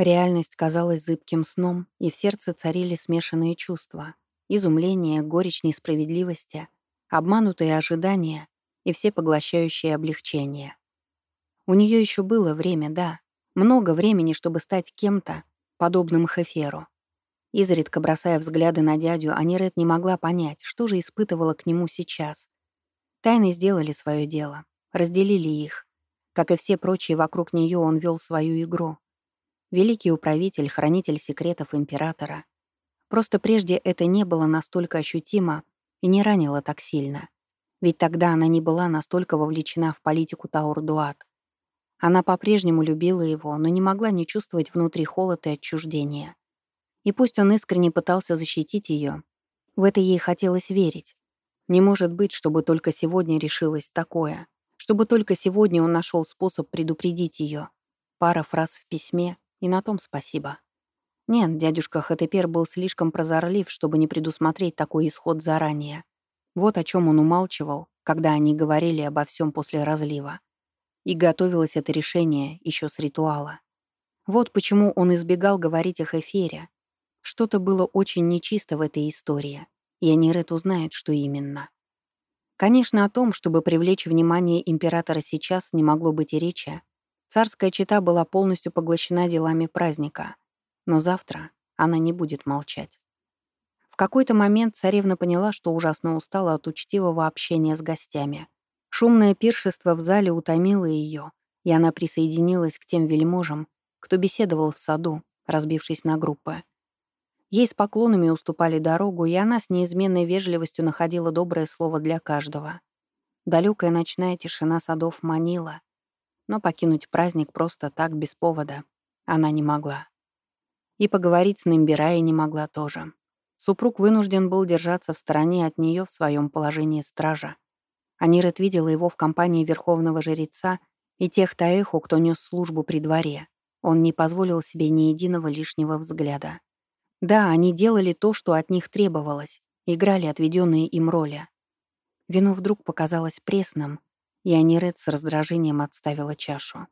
Реальность казалась зыбким сном, и в сердце царили смешанные чувства. Изумление, горечь несправедливости, обманутые ожидания и всепоглощающее облегчение. У нее еще было время, да, много времени, чтобы стать кем-то, подобным Хеферу. Изредка бросая взгляды на дядю, Анирет не могла понять, что же испытывала к нему сейчас. Тайны сделали свое дело, разделили их. Как и все прочие вокруг нее, он вел свою игру. Великий управитель, хранитель секретов императора. Просто прежде это не было настолько ощутимо и не ранило так сильно. Ведь тогда она не была настолько вовлечена в политику Таурдуат. Она по-прежнему любила его, но не могла не чувствовать внутри холод и отчуждения. И пусть он искренне пытался защитить ее, в это ей хотелось верить. Не может быть, чтобы только сегодня решилось такое, чтобы только сегодня он нашел способ предупредить ее. Пара фраз в письме, и на том спасибо. Нет, дядюшка Хатепер был слишком прозорлив, чтобы не предусмотреть такой исход заранее. Вот о чем он умалчивал, когда они говорили обо всем после разлива. И готовилось это решение еще с ритуала. Вот почему он избегал говорить о Хефере. Что-то было очень нечисто в этой истории, и Анирет узнает, что именно. Конечно, о том, чтобы привлечь внимание императора сейчас, не могло быть и речи. Царская чита была полностью поглощена делами праздника. Но завтра она не будет молчать. В какой-то момент царевна поняла, что ужасно устала от учтивого общения с гостями — Шумное пиршество в зале утомило ее, и она присоединилась к тем вельможам, кто беседовал в саду, разбившись на группы. Ей с поклонами уступали дорогу, и она с неизменной вежливостью находила доброе слово для каждого. Далекая ночная тишина садов манила, но покинуть праздник просто так, без повода, она не могла. И поговорить с Нимбирай не могла тоже. Супруг вынужден был держаться в стороне от нее в своем положении стража. Анирет видела его в компании верховного жреца и тех таэху, кто нес службу при дворе. Он не позволил себе ни единого лишнего взгляда. Да, они делали то, что от них требовалось, играли отведенные им роли. Вино вдруг показалось пресным, и Анирет с раздражением отставила чашу.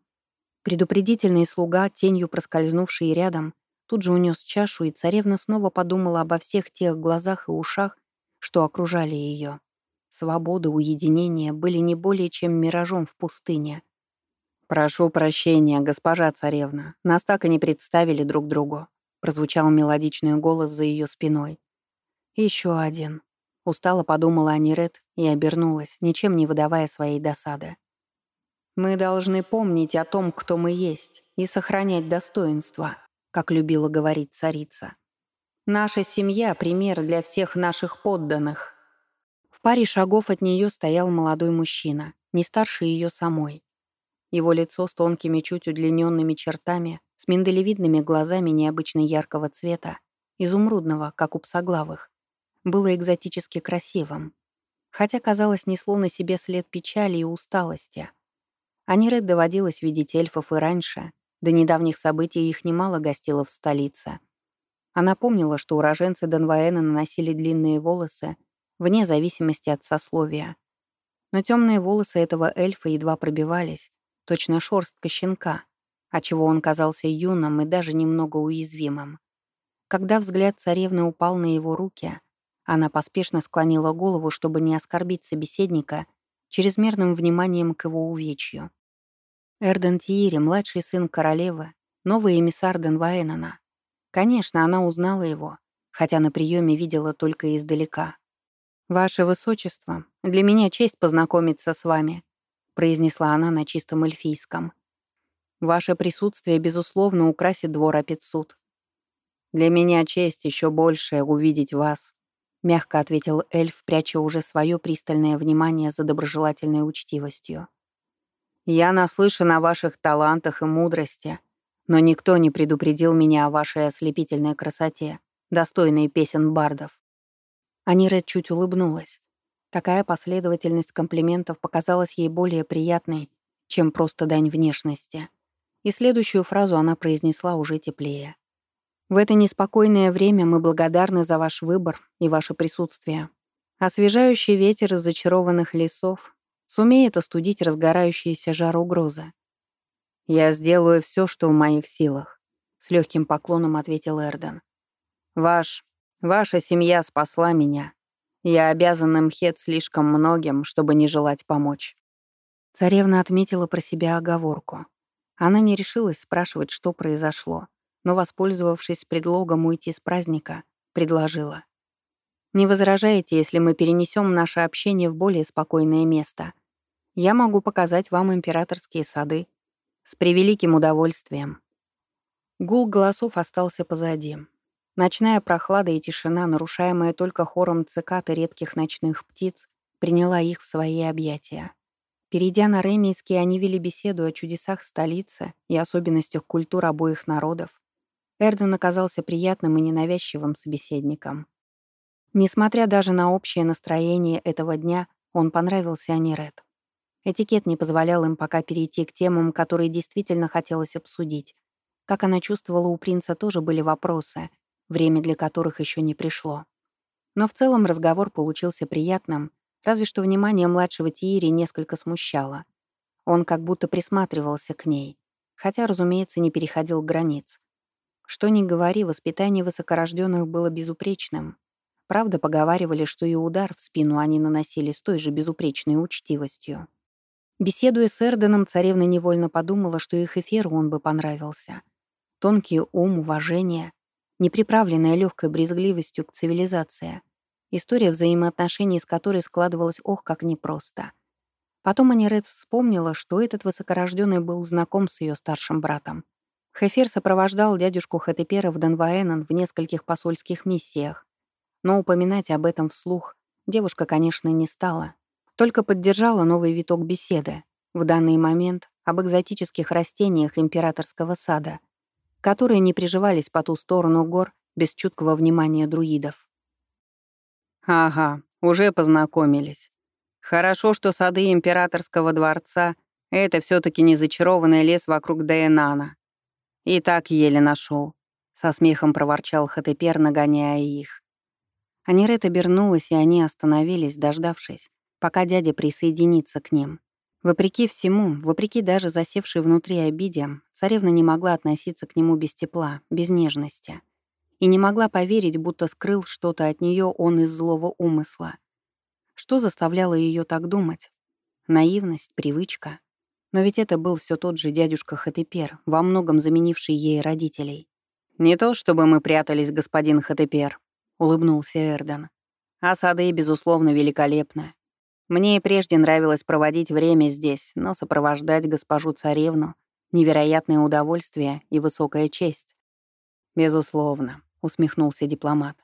Предупредительный слуга, тенью проскользнувший рядом, тут же унес чашу, и царевна снова подумала обо всех тех глазах и ушах, что окружали ее. Свобода, уединение были не более чем миражом в пустыне. «Прошу прощения, госпожа царевна, нас так и не представили друг другу», прозвучал мелодичный голос за ее спиной. Еще один. Устало подумала Анирет и обернулась, ничем не выдавая своей досады. «Мы должны помнить о том, кто мы есть, и сохранять достоинство», как любила говорить царица. «Наша семья — пример для всех наших подданных». В паре шагов от нее стоял молодой мужчина, не старше ее самой. Его лицо с тонкими, чуть удлиненными чертами, с миндалевидными глазами необычно яркого цвета, изумрудного, как у псоглавых, было экзотически красивым. Хотя, казалось, несло на себе след печали и усталости. Аниред доводилось видеть эльфов и раньше, до недавних событий их немало гостило в столице. Она помнила, что уроженцы Донваэна наносили длинные волосы вне зависимости от сословия. Но темные волосы этого эльфа едва пробивались, точно шорстка щенка, отчего он казался юным и даже немного уязвимым. Когда взгляд царевны упал на его руки, она поспешно склонила голову, чтобы не оскорбить собеседника чрезмерным вниманием к его увечью. Эрден Тиири, младший сын королевы, новый эмиссар Денваэнона. Конечно, она узнала его, хотя на приеме видела только издалека. «Ваше Высочество, для меня честь познакомиться с вами», произнесла она на чистом эльфийском. «Ваше присутствие, безусловно, украсит двор Апицуд». «Для меня честь еще большая увидеть вас», мягко ответил эльф, пряча уже свое пристальное внимание за доброжелательной учтивостью. «Я наслышан о ваших талантах и мудрости, но никто не предупредил меня о вашей ослепительной красоте, достойной песен бардов. Анира чуть улыбнулась. Такая последовательность комплиментов показалась ей более приятной, чем просто дань внешности. И следующую фразу она произнесла уже теплее. «В это неспокойное время мы благодарны за ваш выбор и ваше присутствие. Освежающий ветер из зачарованных лесов сумеет остудить разгорающийся жар угрозы. Я сделаю все, что в моих силах. — с легким поклоном ответил Эрден. «Ваш, ваша семья спасла меня. Я обязан Мхет слишком многим, чтобы не желать помочь». Царевна отметила про себя оговорку. Она не решилась спрашивать, что произошло, но, воспользовавшись предлогом уйти с праздника, предложила. «Не возражаете, если мы перенесем наше общение в более спокойное место? Я могу показать вам императорские сады. С превеликим удовольствием». Гул голосов остался позади. Ночная прохлада и тишина, нарушаемая только хором цикад и редких ночных птиц, приняла их в свои объятия. Перейдя на ремейский, они вели беседу о чудесах столицы и особенностях культур обоих народов. Эрден оказался приятным и ненавязчивым собеседником. Несмотря даже на общее настроение этого дня, он понравился Аниред. Этикет не позволял им пока перейти к темам, которые действительно хотелось обсудить. Как она чувствовала, у принца тоже были вопросы, время для которых еще не пришло. Но в целом разговор получился приятным, разве что внимание младшего Тиири несколько смущало. Он как будто присматривался к ней, хотя, разумеется, не переходил границ. Что ни говори, воспитание высокорожденных было безупречным. Правда, поговаривали, что и удар в спину они наносили с той же безупречной учтивостью. Беседуя с Эрденом, царевна невольно подумала, что их эфиру он бы понравился. Тонкий ум, уважение, неприправленная легкой брезгливостью к цивилизации. История взаимоотношений с которой складывалась ох, как непросто. Потом Аниред вспомнила, что этот высокорожденный был знаком с ее старшим братом. Хефер сопровождал дядюшку Хатепера в Данваэнен в нескольких посольских миссиях. Но упоминать об этом вслух девушка, конечно, не стала, только поддержала новый виток беседы, в данный момент об экзотических растениях императорского сада, которые не приживались по ту сторону гор без чуткого внимания друидов. «Ага, уже познакомились. Хорошо, что сады императорского дворца — это все таки не зачарованный лес вокруг Дейнана. И так еле нашел. со смехом проворчал Хатепер, нагоняя их. Анирет обернулась, и они остановились, дождавшись, пока дядя присоединится к ним. Вопреки всему, вопреки даже засевшей внутри обиде, царевна не могла относиться к нему без тепла, без нежности. И не могла поверить, будто скрыл что-то от нее он из злого умысла. Что заставляло ее так думать? Наивность, привычка. Но ведь это был все тот же дядюшка Хатепер, во многом заменивший ей родителей. «Не то чтобы мы прятались, господин Хатепер», — улыбнулся Эрден. «А сады, безусловно, великолепны. Мне и прежде нравилось проводить время здесь, но сопровождать госпожу царевну — невероятное удовольствие и высокая честь. «Безусловно», — усмехнулся дипломат.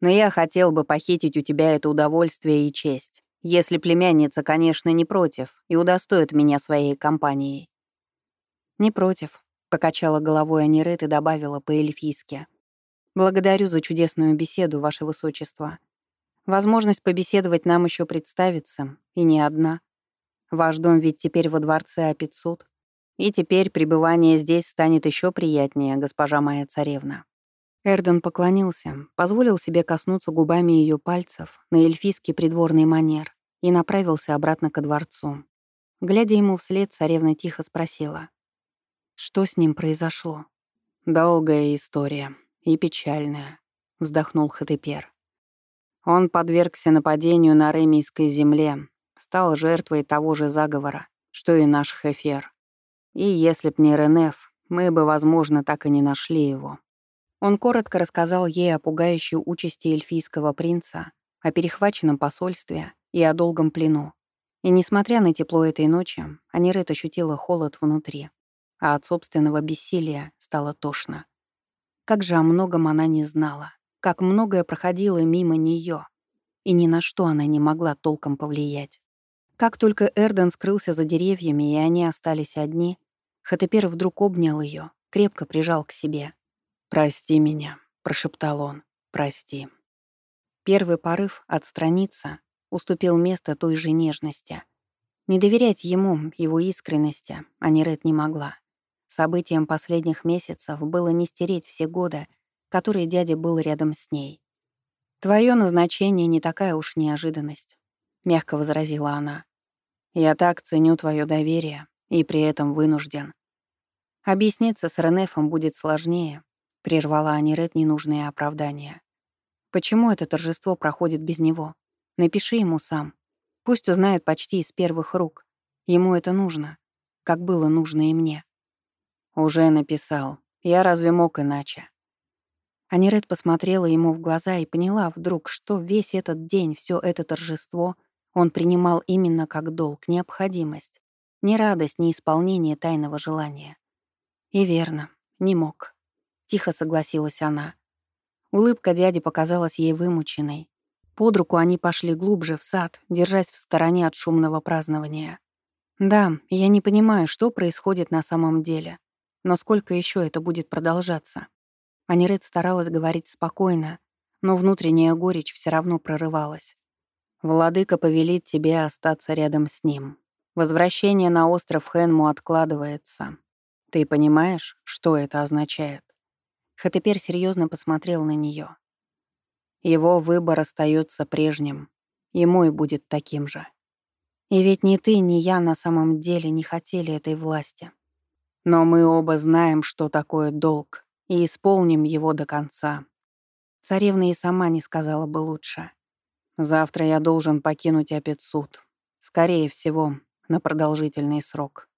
«Но я хотел бы похитить у тебя это удовольствие и честь, если племянница, конечно, не против и удостоит меня своей компанией». «Не против», — покачала головой Анирет и добавила по-эльфийски. «Благодарю за чудесную беседу, Ваше Высочество. Возможность побеседовать нам еще представится, и не одна. Ваш дом ведь теперь во дворце Апицуд, и теперь пребывание здесь станет еще приятнее, госпожа моя царевна». Эрден поклонился, позволил себе коснуться губами ее пальцев на эльфийский придворный манер и направился обратно ко дворцу. Глядя ему вслед, царевна тихо спросила. «Что с ним произошло?» «Долгая история и печальная», — вздохнул Хатепер. Он подвергся нападению на ремийской земле, стал жертвой того же заговора, что и наш Хефер. И если б не Ренеф, мы бы, возможно, так и не нашли его. Он коротко рассказал ей о пугающей участи эльфийского принца, о перехваченном посольстве и о долгом плену. И несмотря на тепло этой ночи, Анирет ощутила холод внутри, а от собственного бессилия стало тошно. Как же о многом она не знала как многое проходило мимо нее, и ни на что она не могла толком повлиять. Как только Эрден скрылся за деревьями, и они остались одни, Хатепер вдруг обнял ее, крепко прижал к себе. «Прости меня», — прошептал он, — «прости». Первый порыв — отстраниться — уступил место той же нежности. Не доверять ему, его искренности, Анирет не могла. Событиям последних месяцев было не стереть все годы, которой дядя был рядом с ней. «Твое назначение не такая уж неожиданность», — мягко возразила она. «Я так ценю твое доверие и при этом вынужден». Объясниться с Ренефом будет сложнее, прервала Анирет ненужные оправдания. Почему это торжество проходит без него? Напиши ему сам. Пусть узнает почти из первых рук. Ему это нужно, как было нужно и мне. Уже написал. Я разве мог иначе? Аниред посмотрела ему в глаза и поняла вдруг, что весь этот день, все это торжество он принимал именно как долг, необходимость. Ни радость, ни исполнение тайного желания. И верно, не мог. Тихо согласилась она. Улыбка дяди показалась ей вымученной. Под руку они пошли глубже в сад, держась в стороне от шумного празднования. Да, я не понимаю, что происходит на самом деле. Но сколько еще это будет продолжаться? Аниред старалась говорить спокойно, но внутренняя горечь все равно прорывалась. «Владыка повелит тебе остаться рядом с ним. Возвращение на остров Хенму откладывается. Ты понимаешь, что это означает?» Хатепер серьезно посмотрел на нее. Его выбор остается прежним, и мой будет таким же. И ведь ни ты, ни я на самом деле не хотели этой власти. Но мы оба знаем, что такое долг, и исполним его до конца. Царевна и сама не сказала бы лучше. Завтра я должен покинуть Апетсуд. Скорее всего, на продолжительный срок.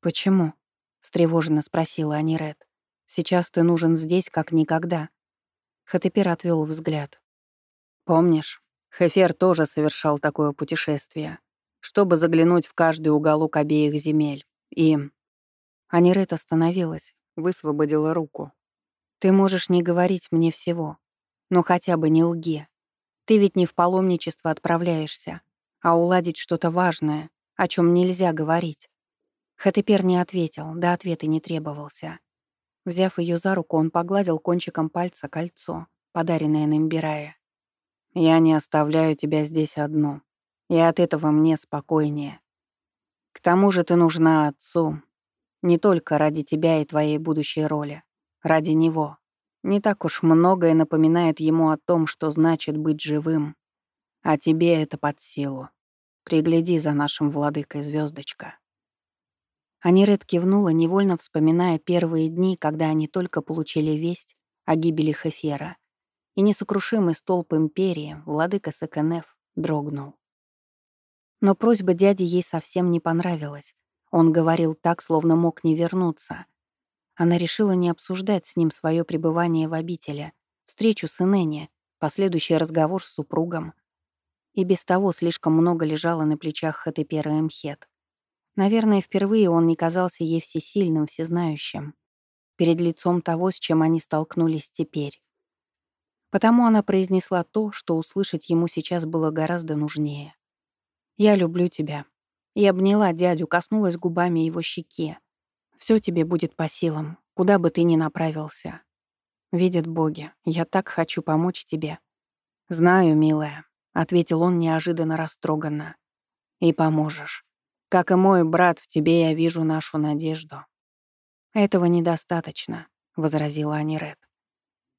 «Почему?» — встревоженно спросила Аниред. «Сейчас ты нужен здесь, как никогда». Хатепер отвел взгляд. «Помнишь, Хефер тоже совершал такое путешествие, чтобы заглянуть в каждый уголок обеих земель. И Анирет остановилась, высвободила руку. «Ты можешь не говорить мне всего, но хотя бы не лги. Ты ведь не в паломничество отправляешься, а уладить что-то важное, о чем нельзя говорить». Хатепер не ответил, да ответа не требовался. Взяв ее за руку, он погладил кончиком пальца кольцо, подаренное Намбирая. «Я не оставляю тебя здесь одну, и от этого мне спокойнее. К тому же ты нужна отцу, не только ради тебя и твоей будущей роли. Ради него. Не так уж многое напоминает ему о том, что значит быть живым. А тебе это под силу. Пригляди за нашим владыкой, звездочка. Аниред кивнула, невольно вспоминая первые дни, когда они только получили весть о гибели Хефера. И несокрушимый столб империи, владыка Сакенеф, дрогнул. Но просьба дяди ей совсем не понравилась. Он говорил так, словно мог не вернуться. Она решила не обсуждать с ним свое пребывание в обители, встречу с Иненни, последующий разговор с супругом. И без того слишком много лежало на плечах Хатепера Эмхет. Наверное, впервые он не казался ей всесильным, всезнающим. Перед лицом того, с чем они столкнулись теперь. Потому она произнесла то, что услышать ему сейчас было гораздо нужнее. «Я люблю тебя», и обняла дядю, коснулась губами его щеки. Все тебе будет по силам, куда бы ты ни направился. Видят боги, я так хочу помочь тебе. Знаю, милая, ответил он неожиданно растроганно. И поможешь. Как и мой брат, в тебе я вижу нашу надежду. Этого недостаточно, возразила Аниред.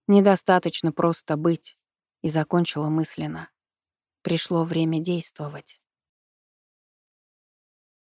Недостаточно просто быть, и закончила мысленно. Пришло время действовать.